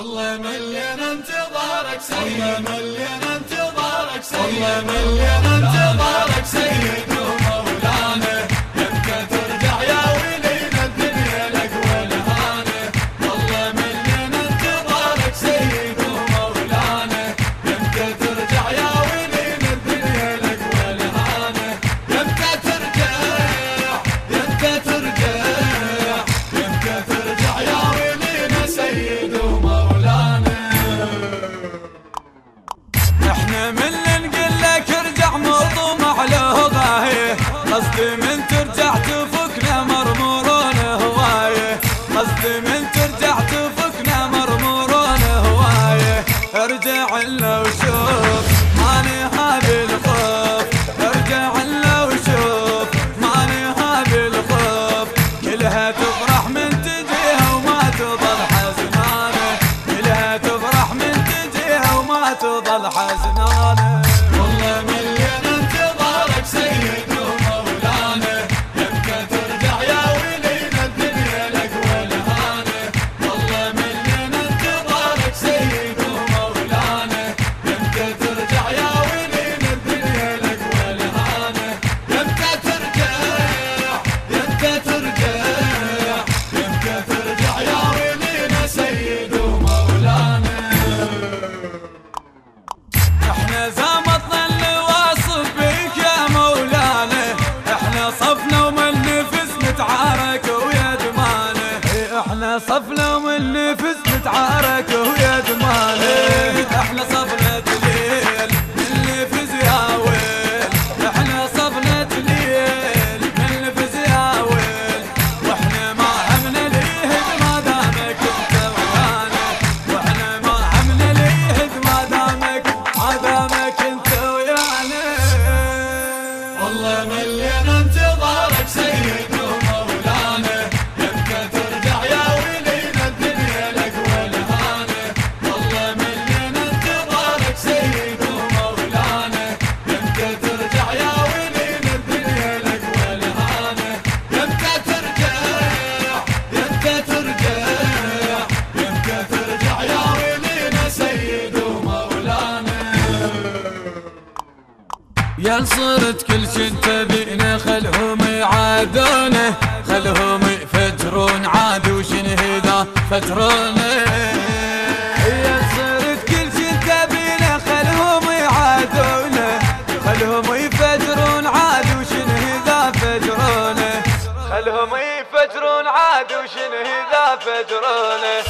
والله ملينا انتظارك سيد. والله ملينا انتظارك سيد. والله ملينا انتظارك سيد. من نقول لك ارجع مطمع لهوايه قصدي من ترجع تفكنا مرمورون هوايه قصدي من ترجع تفكنا مرمورون هوايه ارجع الا وشوف ماني هذا الخوف. ارجع الا وشوف ماني هذا الخوف. كلها صفنا اللي فزت عارك هو الحال صرت كل شي تبينه خلهم يعادونه خلهم يفجرون عاد وشنهدا فترونه هي صرت كل شي تبينه خلهم يعادونه خلهم يفجرون عادي وشنهدا فجرونه فجرونه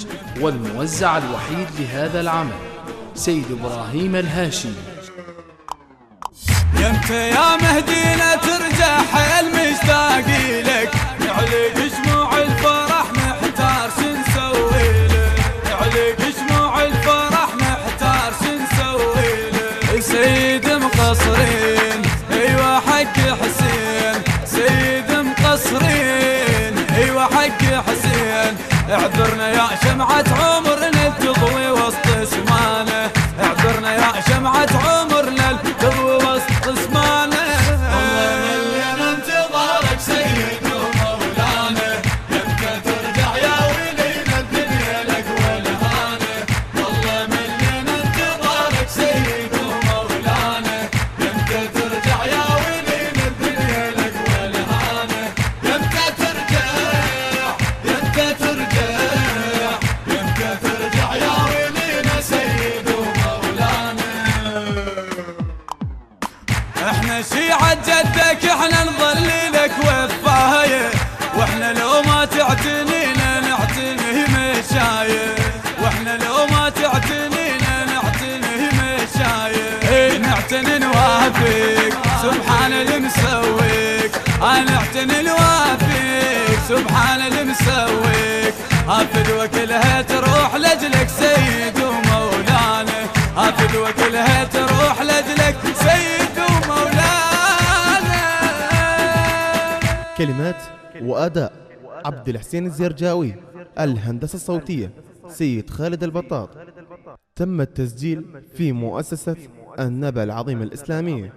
والموزع الوحيد لهذا العمل سيد إبراهيم الهاشمي. يمت يا مهدينا ترجع حيل مشتاقي لك. عليك جموع الفرح محتار شنسوي لك عليك جموع الفرح محتار شنسوي لك سيد مقصرين أيوه حق حسين. سيد مقصرين أيوه حق حسين. اعذرنا يا شمعة عود لو ما تعتنينا نعتنه مشايخ وإحنا لو ما تعتنينا نعتنه مشايب إيه، نعتني نوافيك سبحان المسويك آه، نعتني نوافيك سبحان المسويك هالفدوة كلها تروح لاجلك سيد ومولانا. هالفدوة كلها تروح لاجلك سيد ومولانا. كلمات وأداء عبد الحسين الزرجاوي الهندسة الصوتية سيد خالد البطاط. تم التسجيل في مؤسسة النبأ العظيم الإسلامية.